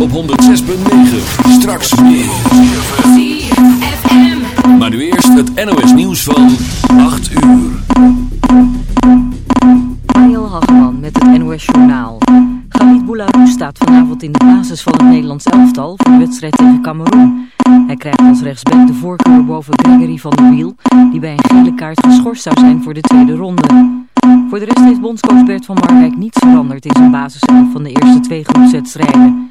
op 106.9. Straks meer. ZFM. Maar nu eerst het NOS nieuws van 8 uur. Mariel Hageman met het NOS Journaal. Khalid Boularou staat vanavond in de basis van het Nederlands elftal voor de wedstrijd tegen Cameroen. Hij krijgt als rechtsback de voorkeur boven Gregory van der Wiel, die bij een gele kaart geschorst zou zijn voor de tweede ronde. Voor de rest heeft bondscoach Bert van Marwijk niets veranderd in zijn basiself van de eerste twee groepswedstrijden.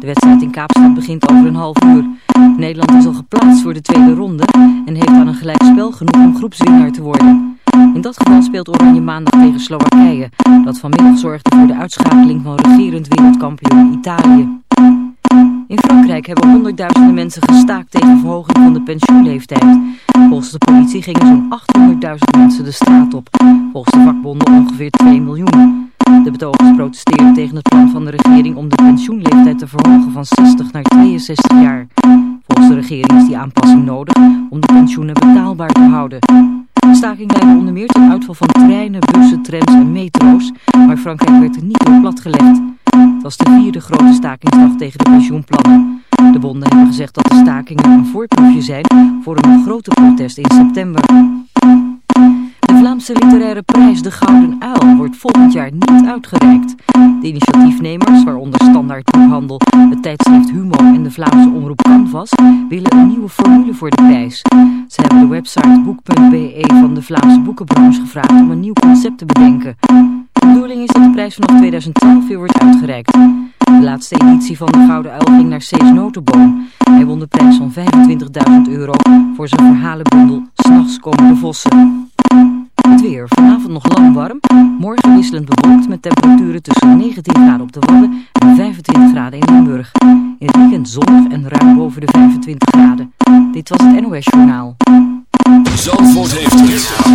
De wedstrijd in Kaapstad begint over een half uur. Nederland is al geplaatst voor de tweede ronde en heeft aan een gelijkspel genoeg om groepswinnaar te worden. In dat geval speelt Oranje maandag tegen Slowakije, dat vanmiddag zorgde voor de uitschakeling van regerend wereldkampioen Italië. In Frankrijk hebben honderdduizenden mensen gestaakt tegen verhoging van de pensioenleeftijd. Volgens de politie gingen zo'n 800.000 mensen de straat op. Volgens de vakbonden ongeveer 2 miljoen. De betogers protesteerden tegen het plan van de regering om de pensioenleeftijd te verhogen van 60 naar 62 jaar. Volgens de regering is die aanpassing nodig om de pensioenen betaalbaar te houden. De staking leidde onder meer tot uitval van treinen, bussen, trams en metro's, maar Frankrijk werd er niet door platgelegd. Het was de vierde grote stakingsdag tegen de pensioenplannen. De bonden hebben gezegd dat de stakingen een voorproefje zijn voor een nog groter protest in september. Vlaamse literaire prijs De Gouden Uil wordt volgend jaar niet uitgereikt. De initiatiefnemers, waaronder Standaard Boekhandel, het tijdschrift Humo en de Vlaamse omroep Canvas, willen een nieuwe formule voor de prijs. Ze hebben de website boek.be van de Vlaamse boekenbranche gevraagd om een nieuw concept te bedenken. De bedoeling is dat de prijs vanaf 2012 weer wordt uitgereikt. De laatste editie van de Gouden Uil ging naar Cees Notenboom. Hij won de prijs van 25.000 euro voor zijn verhalenbundel S'nachts komen de vossen. Weer. Vanavond nog lang warm. Morgen wisselend bewolkt met temperaturen tussen 19 graden op de Wadden en 25 graden in Limburg. In het weekend zonnig en ruim boven de 25 graden. Dit was het NOS Journaal. Zandvoort heeft het.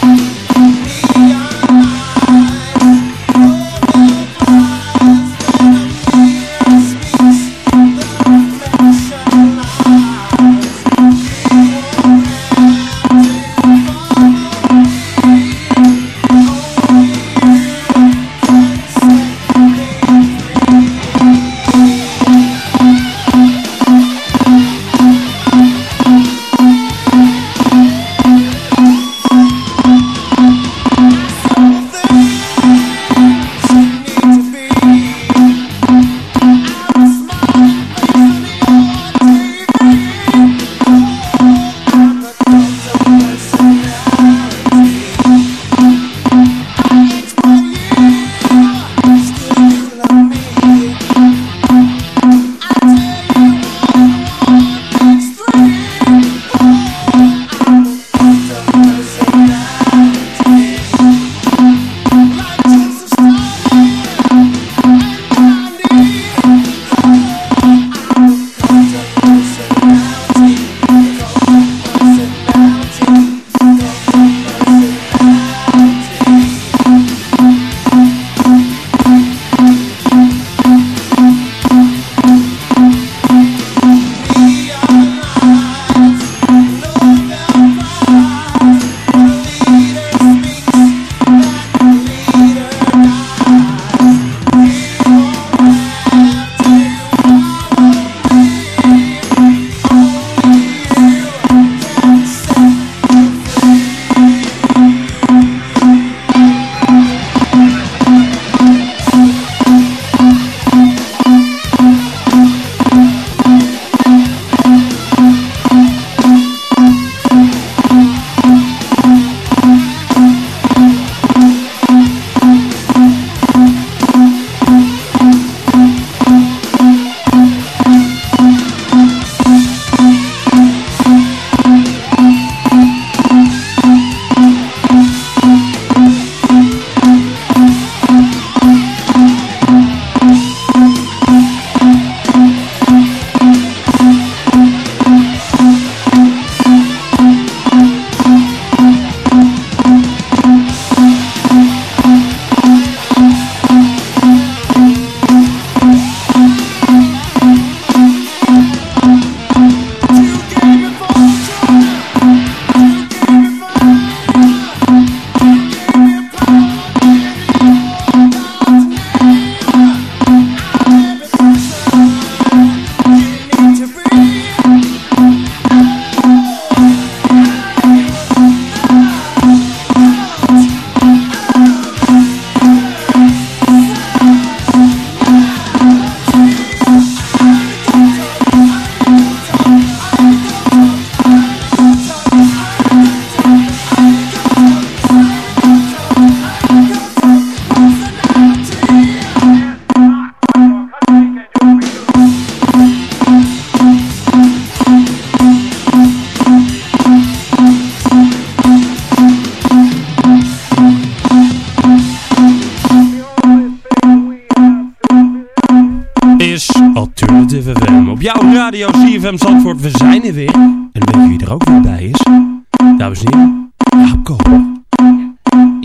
Radio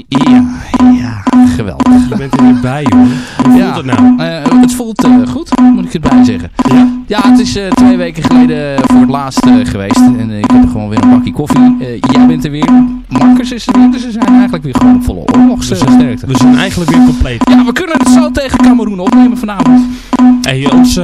Ja, ja, geweldig. Je bent er weer bij, hoor. Hoe voelt Ja. het nou? Eh, het voelt eh, goed, moet ik erbij zeggen. Ja? Ja, het is eh, twee weken geleden voor het laatst geweest. En ik heb er gewoon weer een bakje koffie. Eh, jij bent er weer. Marcus is er weer. Dus ze zijn eigenlijk weer gewoon volle oorlogssterkte. We zijn eigenlijk weer compleet. Ja, we kunnen het zo tegen Cameroen opnemen vanavond. Hey, ons,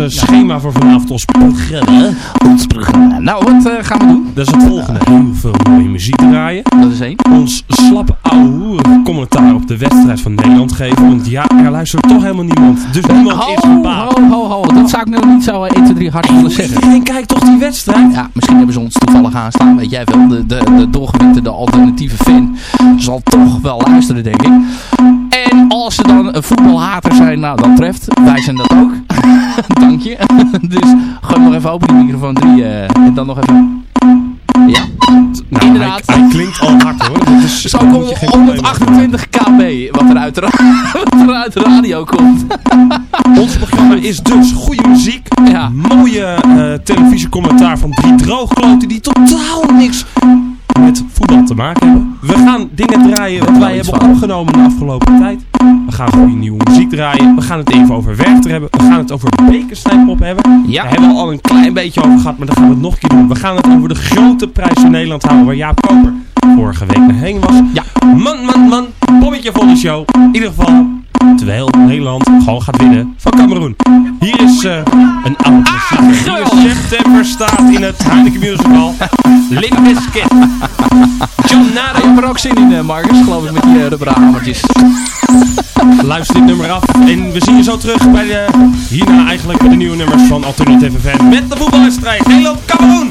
eh, schema voor vanavond, ons programma, Ons programma. Nou, wat eh, gaan we doen? dat is het volgende. Heel veel mooie muziek draaien. Dat is één. Ons slappe ouwe commentaar op de wedstrijd van Nederland geven. Want ja, er luistert toch helemaal niemand. Dus niemand Ho, is gebaat. ho, ho, ho. Dat zou ik nou niet zo eh, 1, 2, 3 hard willen zeggen. Iedereen kijkt toch die wedstrijd? Ja, misschien hebben ze ons toevallig aanstaan. Weet jij wel, de, de, de doorgewinterde alternatieve fan zal toch wel luisteren, denk ik. En als ze dan een voetbalhater zijn, nou, dat treft. Wij zijn dat ook. Dank je. dus gooi nog even open die microfoon 3. en dan nog even... Ja, Nou, Inderdaad. Hij, hij klinkt al hard hoor. Dat is, zo komt je geen probleem mee 128 kb wat er uit de, ra- wat er uit de radio komt. Ons programma is dus goede muziek. Ja. Mooie eh, televisiecommentaar van drie droogkloten die totaal niks met voetbal te maken hebben. We gaan dingen draaien wat wij hebben opgenomen de afgelopen tijd. We gaan goede nieuwe muziek draaien. We gaan het even over Werchter hebben. We gaan het over bekersnijpop hebben. Ja. Daar hebben we al een klein beetje over gehad, maar daar gaan we het nog een keer doen. We gaan het over de grote prijs van Nederland houden, waar Jaap Koper vorige week naar heen was. Ja. Man, man, man, bommetje voor de show. In ieder geval, terwijl Nederland gewoon gaat winnen van Cameroen. Hier is eh, een oude klassieker. in september staat in het Heineken Musical. Limp Bizkit. John Je Nado. hebt er ook zin in, eh, Marcus, geloof ik, met die uh, rubberen hamertjes. Luister dit nummer af. En we zien je zo terug bij de, hierna eigenlijk bij de nieuwe nummers van Alternative FM. Met de voetbalwedstrijd Nederland-Cameroen.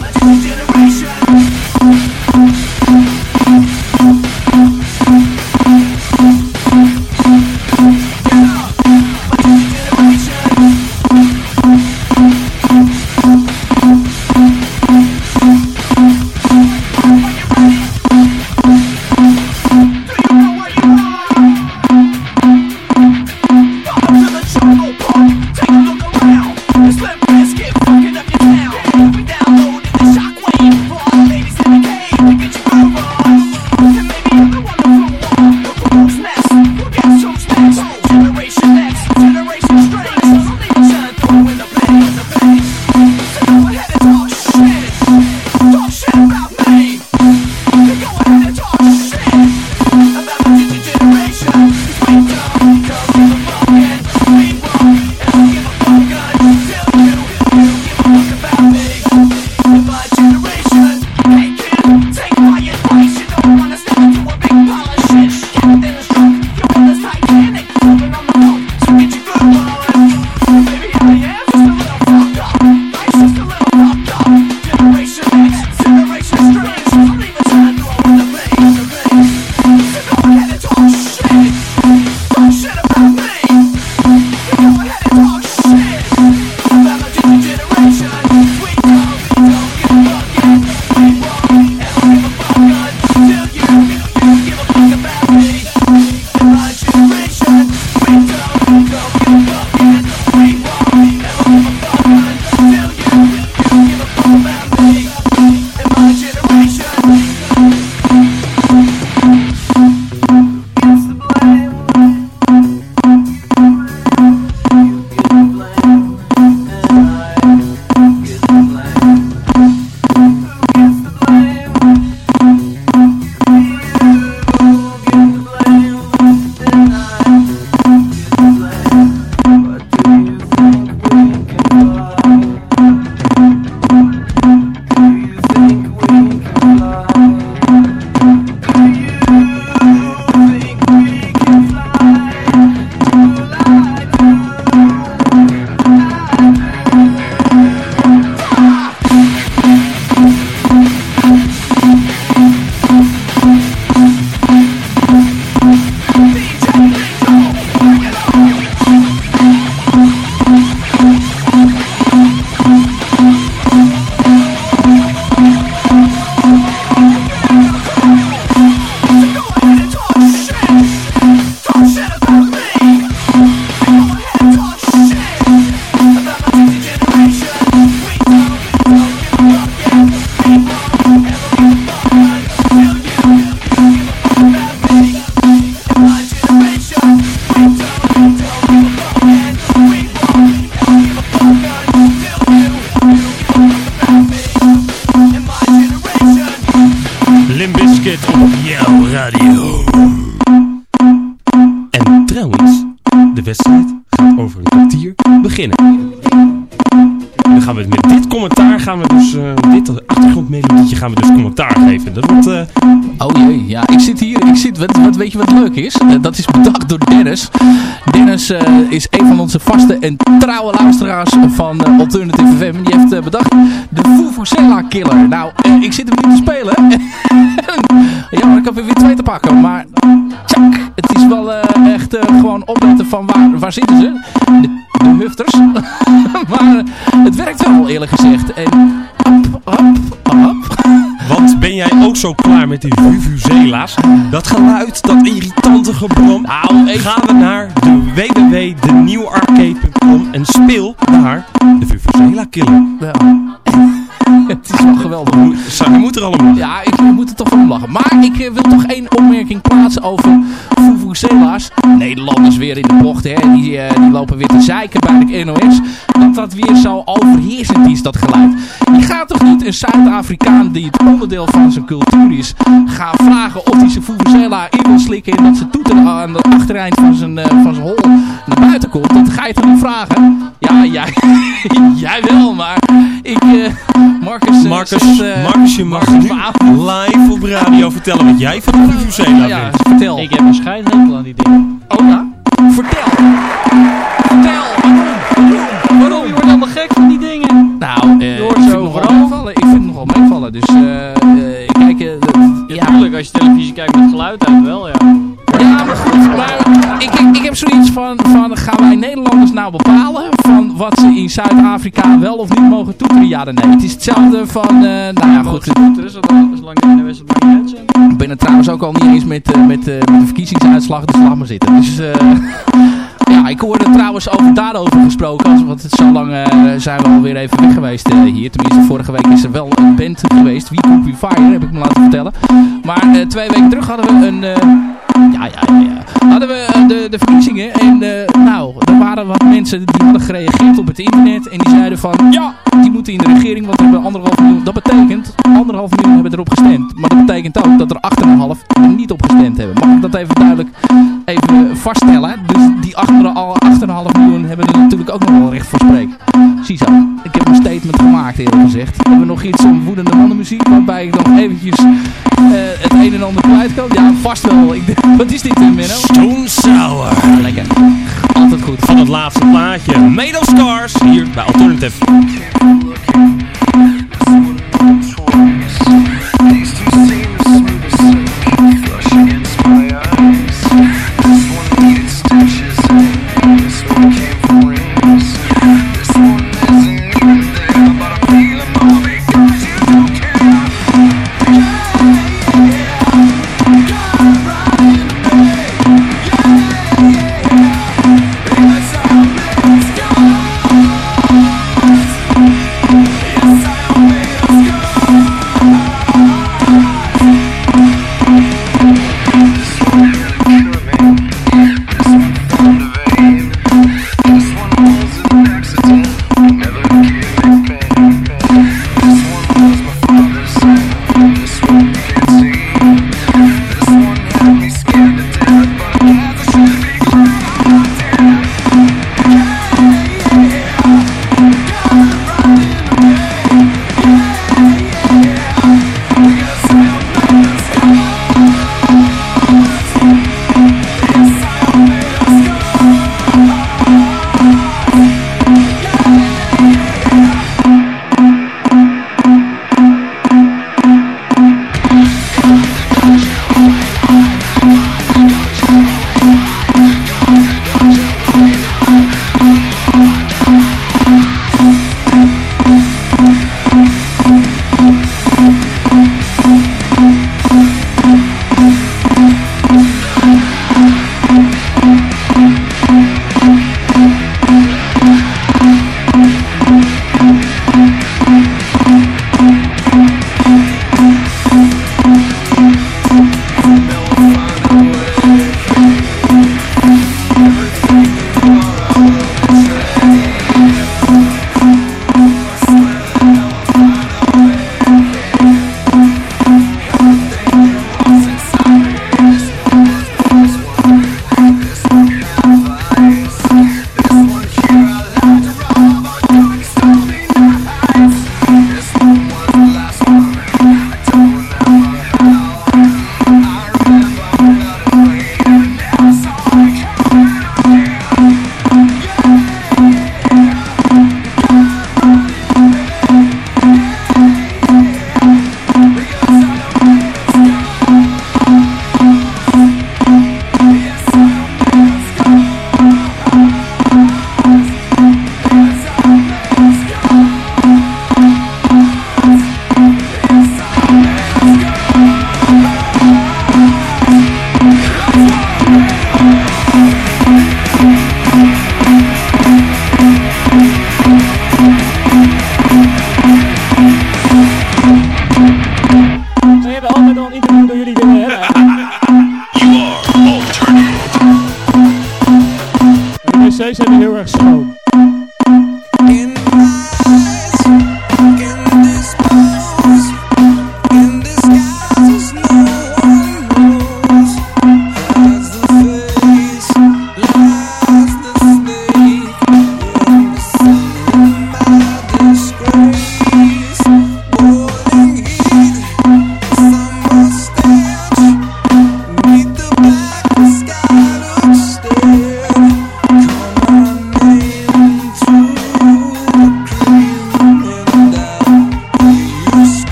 Is een van onze vaste en trouwe luisteraars van eh, Alternative FM. Die heeft eh, bedacht de Fufusela Killer. Nou, eh, ik zit hem nu te spelen. ja, maar ik heb er weer twee te pakken. Maar, tjak, het is wel echt gewoon opletten van waar, waar zitten ze? De, de hufters. maar het werkt wel, eerlijk gezegd. En. Jij ook zo klaar met die vuvuzela's? Dat geluid, dat irritante gebrom. Nou, ik- we naar de www.denieuwarcade.com en speel daar de Vuvuzela Killer. Ja. het is wel geweldig. Je moet er allemaal. Ja, ik moet er toch van lachen. Maar ik eh, wil toch één opmerking plaatsen over Vuvuzela's. Nederlanders weer in de bocht, hè. Die, eh, die lopen weer te zeiken bij de NOS. Dat weer zo overheersend is, dat geluid. Je gaat toch niet een Zuid-Afrikaan die het onderdeel van zijn cultuur is, gaan vragen of hij zijn Vuvuzela in wil slikken en dat zijn toeter aan de achtereind van zijn, eh, van zijn hol naar buiten komt. Dat ga je toch niet vragen? Ja, jij, jij wel, maar ik, eh, Marcus... eh, Marcus, eh, Marcus, je mag Marcus nu live op radio vertellen wat jij van de Vuvuzela ja, vindt. vertel. Ik heb een scheidhekel aan die dingen. Oh ja? Vertel. Vertel. Dus, eh, eh, kijk, eh, Ja, ja. tuurlijk, als je televisie kijkt met geluid uit wel, ja. Ja, maar goed. Maar ik, ik, ik heb zoiets van, van, gaan wij Nederlanders nou bepalen van wat ze in Zuid-Afrika wel of niet mogen toeteren? Ja, dan nee. Het is hetzelfde van, nou ja, goed. Scooteren, zolang de NOS het maar niet. Ik ben het trouwens ook al niet eens met, met, met de verkiezingsuitslag, dus laat maar zitten. Dus ik hoorde trouwens over daarover gesproken, want het zo lang eh, zijn we alweer even weg geweest eh, hier. Tenminste, vorige week is er wel een band geweest, We Cook We Fire, heb ik me laten vertellen. Maar eh, twee weken terug hadden we een... ja, ja, ja. Hadden we de, de verkiezingen en waren wat mensen die hadden gereageerd op het internet en die zeiden van, ja, die moeten in de regering, want we hebben anderhalf miljoen. Dat betekent, anderhalf miljoen hebben erop gestemd. Maar dat betekent ook dat er 8,5 er niet op gestemd hebben. Mag ik dat even duidelijk even vaststellen? Dus die 8,5 miljoen hebben er natuurlijk ook nog wel recht voor spreken. Ziezo, ik heb een statement gemaakt eerlijk gezegd. Hebben we nog iets om woedende mannenmuziek, waarbij ik nog eventjes eh, het een en ander kwijt kan? Ja, vast wel. Ik, wat is dit, eh, Menno? Stone Sour. Lekker. Het laatste plaatje. Made of Stars. Hier bij Alternative.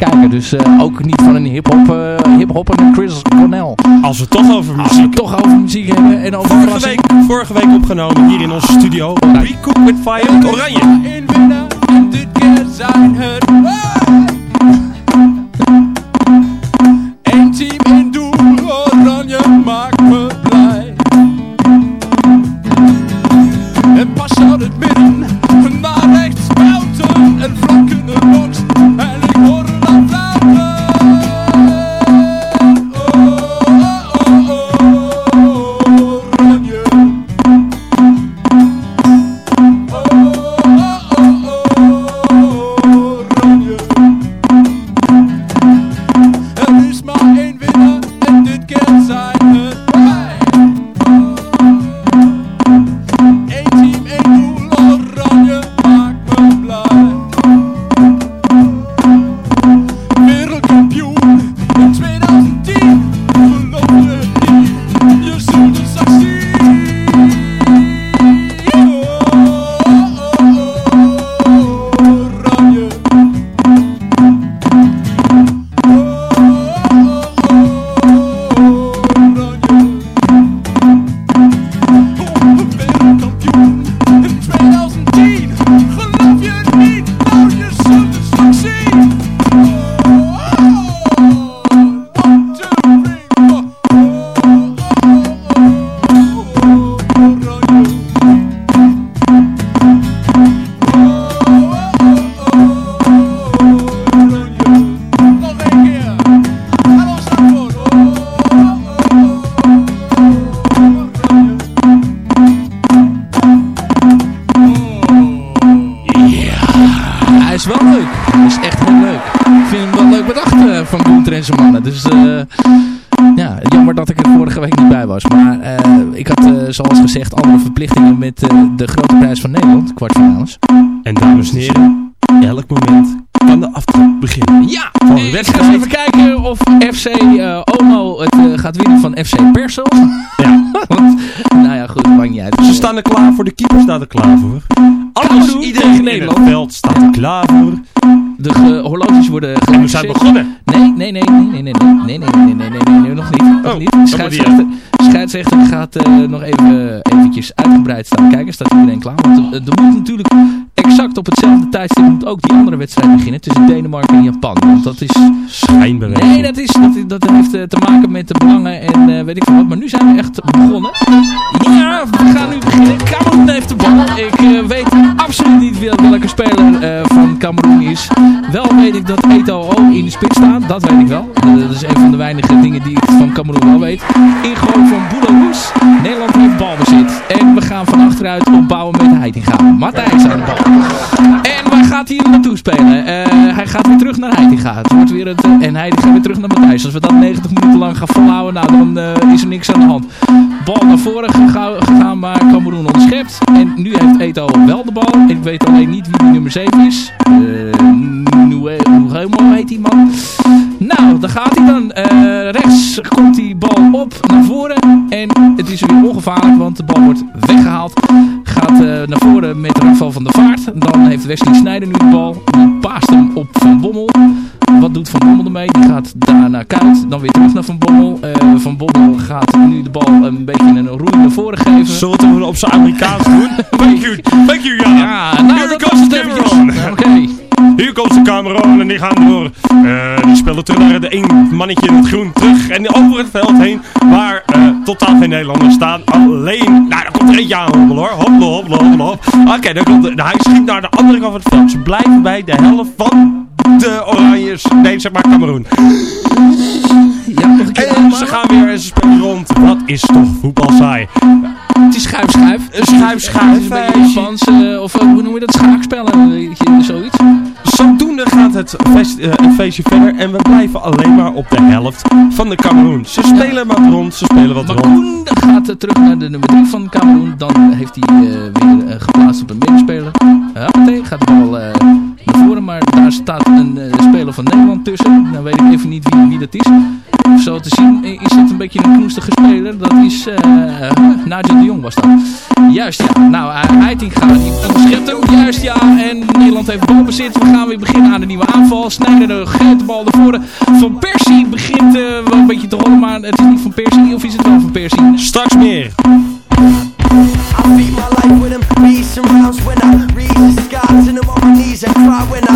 Kijken. Dus eh, ook niet van een hip-hop uh, hip en Chris Cornell. Als we toch over Als we muziek toch over muziek hebben en over Vorige week, vorige week opgenomen hier in onze studio. We Cook with Fire Oranje. Niet uit. Ze staan er klaar voor, de keeper staat er klaar voor. Alles, iedereen in Nederland. het veld staat er klaar voor. De ge- horloges worden En gelijk we zijn begonnen. Nee, nee, nee, nee, nee, nee, nee, nee, nee, nee, nee, nee, nog niet. Nog Oh, Scheidsrechter, scheidsrechter gaat eh, nog even eventjes uitgebreid staan kijken. Staat iedereen klaar? Want er, er moet natuurlijk exact op hetzelfde tijdstip moet ook die andere wedstrijd beginnen tussen Denemarken en Japan. Want dat is... Schijnbeweging. Nee, dat, is, dat, dat heeft eh, te maken met de belangen en eh, weet ik veel wat. Maar nu zijn we echt begonnen. Ja, we gaan nu beginnen. Cameroen heeft de bal. Ik eh, weet absoluut niet wel- welke speler van Cameroen is. Wel weet ik dat Eto'o in de spits staat. Dat weet ik wel. Dat is een van de weinige dingen die ik van Cameroen wel weet. Ingooi van Boularoes. Nederland heeft balbezit. En we gaan van achteruit opbouwen met Heitinga. Matthijs aan de bal. En waar gaat hij naartoe spelen? Eh, hij gaat weer terug naar Heitinga. Het wordt weer het, eh, en Heitinga weer terug naar Matthijs. Als we dat 90 minuten lang gaan volhouden, nou, dan eh, is er niks aan de hand. Bal naar voren gega- gegaan, maar Cameroen onderschept. En nu heeft Eto wel de bal. Ik weet alleen niet wie nummer 7 is. Eh Nuemo heet die man. Nou, daar gaat hij dan. Eh, rechts komt die bal op naar voren. En het is weer ongevaarlijk, want de bal wordt weggehaald. Gaat eh, naar voren met Rafael van der Vaart. Dan heeft Wesley Sneijder nu de bal. Die paast hem op Van Bommel. Wat doet Van Bommel ermee? Die gaat daar naar Kuit. Dan weer terug naar Van Bommel. Eh, van Bommel gaat nu de bal een beetje een roei naar voren geven. Zullen we het op zijn Amerikaans doen? Thank you, thank you, ja. Ja, nou Here dat comes was het Cameron. eventjes. Oké. Hier komt de Cameroon en die gaan door. Eh, die spelen terug naar de één mannetje in het groen terug. En over het veld heen, waar eh, totaal geen Nederlanders staan. Alleen, nou daar komt er eentje aan hoor. Hobbelen, hobbelen, hobbelen, hop. Oké, dan komt de- hij schiet naar de andere kant van het veld. Ze blijven bij de helft van de Oranjes. Nee, zeg maar Cameroen. Ja, nog een keer En ze gaan weer en ze spelen rond. Wat is toch voetbal saai. Het is schuif, schuif. Schuif, schuif, een eh, of hoe noem je dat? Schaakspellen, zoiets. Zodoende gaat het, eh, het feestje verder en we blijven alleen maar op de helft van de Cameroen. Ze spelen wat rond, ze spelen wat rond. Koen gaat terug naar de nummer 3 van Cameroen. Dan heeft hij eh, weer eh, geplaatst op een medespeler. Hoppatee, gaat de bal naar voren. Maar daar staat een speler van Nederland tussen. Nou weet ik even niet wie, wie dat is. Zo te zien eh, is het een beetje een knoestige speler. Dat is uh, Nigel de Jong was dat. Juist ja. Nou, uh, Heitinga die onderschept hem. Juist ja. En Nederland heeft balbezit. We gaan weer beginnen aan de nieuwe aanval. Snijder geeft de bal naar voren. Van Persie begint uh, wel een beetje te rollen. Maar het is niet van Persie. Of is het wel van Persie? Straks meer. I beat my life with them beats and rounds when I reach the skies and I'm on my knees and cry when I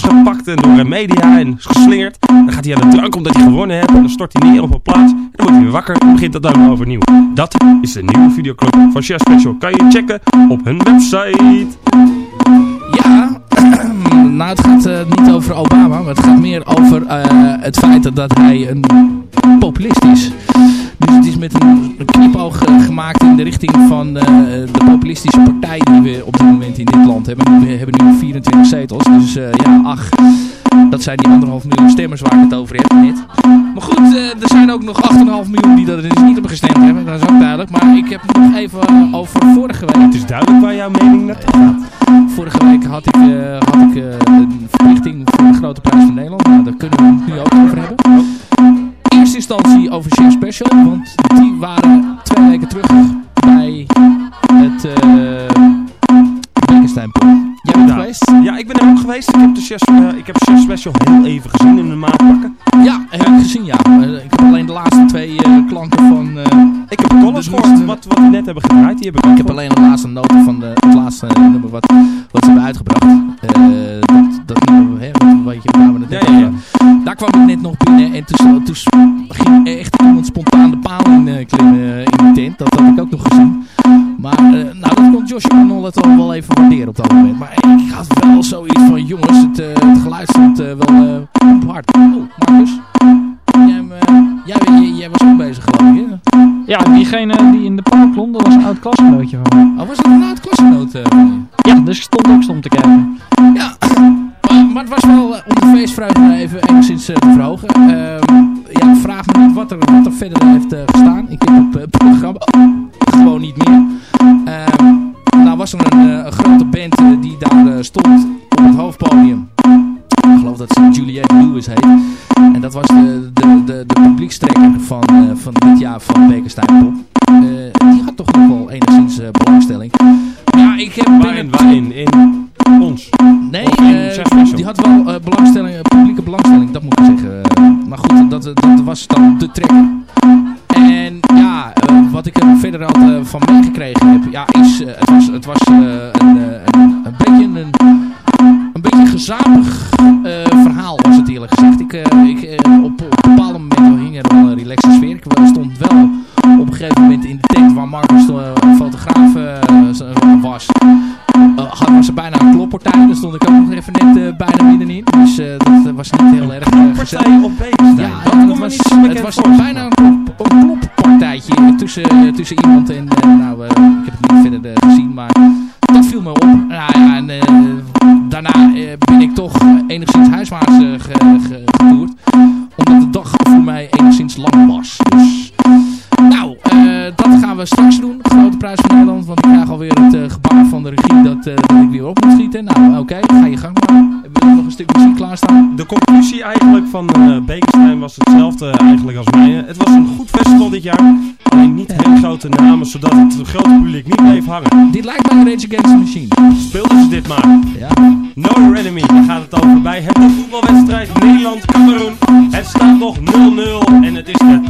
vastgepakt en door de media en geslingerd. Dan gaat hij aan de drank omdat hij gewonnen heeft. En dan stort hij neer op een plaats. En dan wordt hij weer wakker en begint dat dan overnieuw. Dat is de nieuwe videoclip van Chef Special. Kan je checken op hun website. Ja, nou het gaat eh, niet over Obama, maar het gaat meer over eh, het feit dat hij een populist is. Dus het is met een knipoog eh, gemaakt in de richting van de populistische partij die we op hebben. We hebben nu 24 zetels, dus eh, ja, ach, dat zijn die anderhalf miljoen stemmers waar ik het over heb net. Maar goed, eh, er zijn ook nog 8,5 miljoen die dat er dus niet op gestemd hebben, dat is ook duidelijk. Maar ik heb het nog even over vorige week. Het is duidelijk waar jouw mening naartoe gaat. Twee eh, klanken van... eh, Ik heb columns Dus gehoord, moest- wat, wat we net hebben gedraaid. Die heb ik ook ik heb alleen de laatste noten van de, het laatste nummer wat, wat ze hebben uitgebracht. Eh, dat, dat nummer, hè, wat, je waar we het net Ja, ja, ja. over- Daar kwam ik net nog binnen en toen, toen ging echt iemand spontaan de paal in eh, klimmen eh, in de tent. Dat had ik ook nog gezien. Maar eh, nou, dat kon Josh Arnold het al wel even waarderen op dat moment. Op. Nou en eh, daarna eh, ben ik toch enigszins huiswaarts eh, ge. Omdat de dag voor mij enigszins lang was. Dus... Nou, dat gaan we straks doen. Grote prijs van Nederland. Want ik krijg alweer het gebaar van de regie dat, ik weer op moet schieten. Nou, oké. ga je gang maar. We nog een stuk muziek klaarstaan? De conclusie eigenlijk van eh Bekenstein was hetzelfde eigenlijk als mij. Het was een goed festival dit jaar. Zodat het grote publiek niet bleef hangen. Dit lijkt mij een Rage Against the Machine. Speelden ze dit maar. Ja. Know Your Enemy, daar gaat het over bij het voetbalwedstrijd Nederland-Cameroen. Het staat nog 0-0 en het is de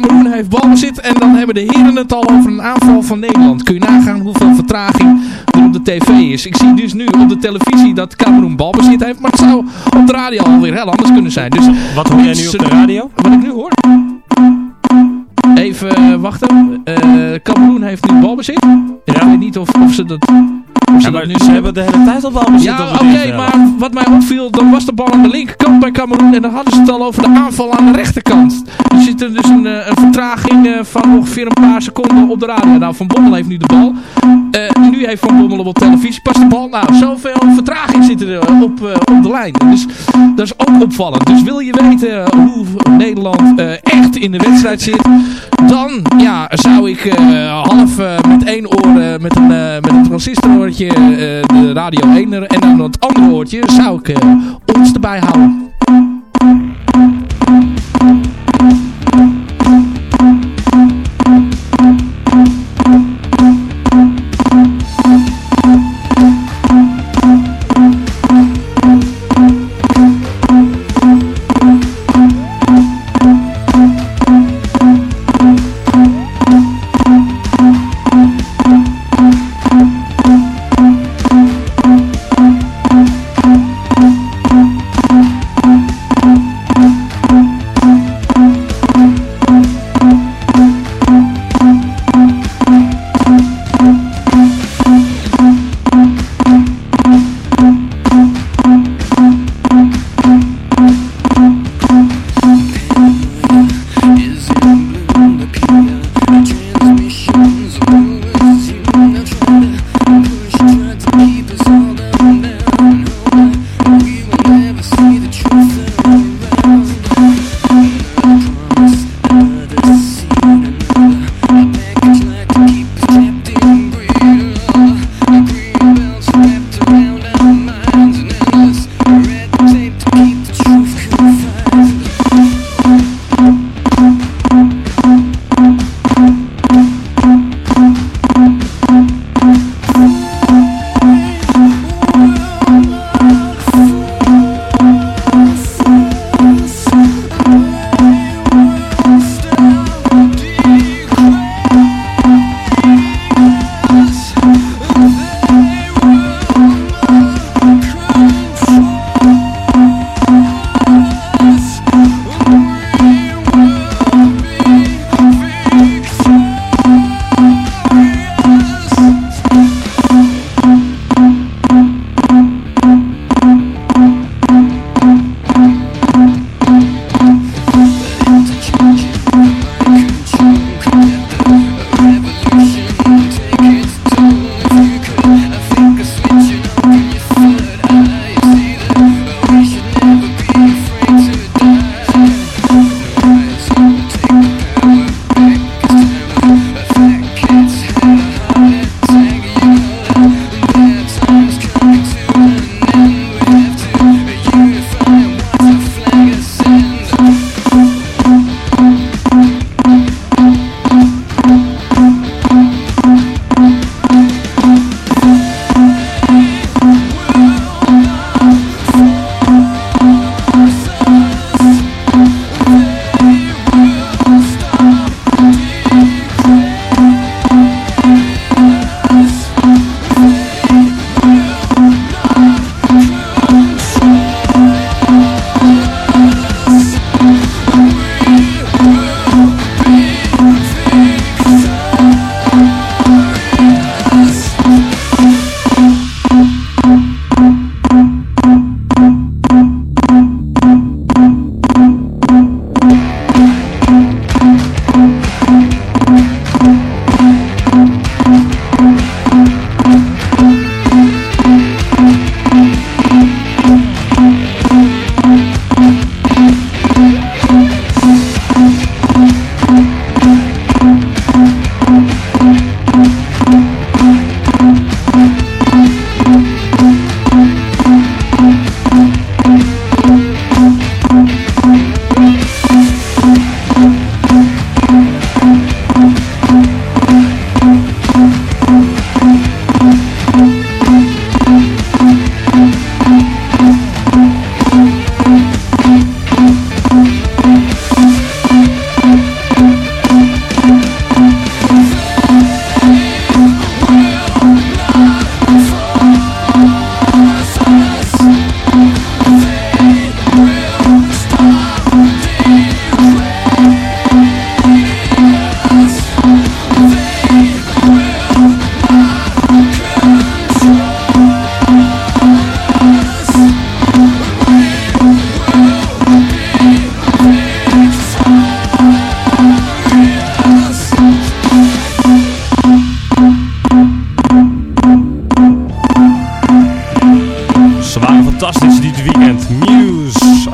Cameroen heeft balbezit en dan hebben de heren het al over een aanval van Nederland. Kun je nagaan hoeveel vertraging er op de tv is. Ik zie dus nu op de televisie dat Cameroen balbezit heeft, maar het zou op de radio alweer heel anders kunnen zijn. Dus Wat hoor jij nu op de radio? wat ik nu hoor. Even eh, wachten. Eh Cameroen heeft nu balbezit. Ik weet niet of, of ze dat... Of ze Ja, dat nu ze hebben de hele tijd al balbezit ja, oké, maar wat mij opviel, dan was de bal aan de linkerkant bij Cameroen en dan hadden ze het al over de aanval aan de rechterkant. Zit er dus een, eh, vertraging eh, van ongeveer een paar seconden op de radio. Nou, Van Bommel heeft nu de bal. Eh, nu heeft Van Bommel op televisie pas de bal. Nou, zoveel vertraging zit er op, op de lijn. Dus dat is ook opvallend. Dus wil je weten hoe Nederland echt in de wedstrijd zit, dan ja, zou ik half met één oor, met, een, met een transistoroortje, de radio 1 er, en dan het andere oortje zou ik ons erbij houden.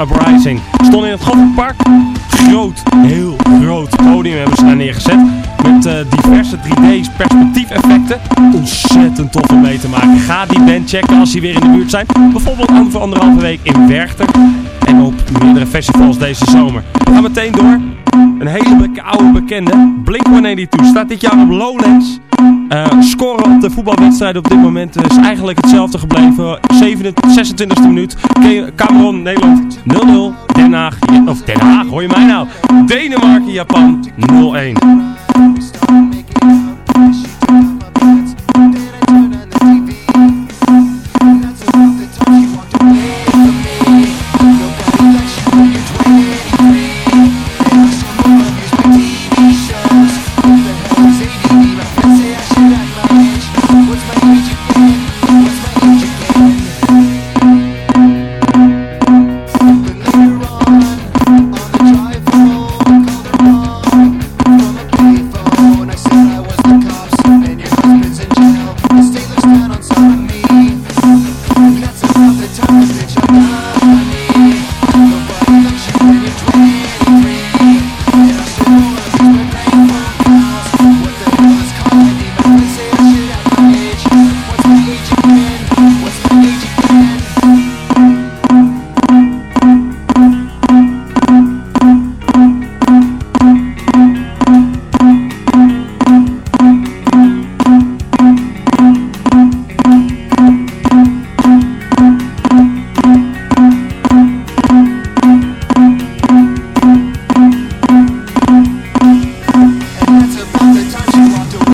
Uprising. Stonden in het Gotthardpark. Groot, heel groot podium hebben ze daar neergezet. Met eh, diverse 3D perspectiefeffecten. Ontzettend tof om mee te maken. Ga die band checken als die weer in de buurt zijn. Bijvoorbeeld over anderhalve week in Werchter. En op meerdere festivals deze zomer. Gaan meteen door. Een hele oude bekende. Blink-182 staat dit jaar op Lowlands. Eh scoren op de voetbalwedstrijd op dit moment is eigenlijk hetzelfde gebleven. 27, 26e minuut. Cameron, Nederland 0-0. Den Haag, of Den Haag, hoor je mij nou? Denemarken, Japan 0-1.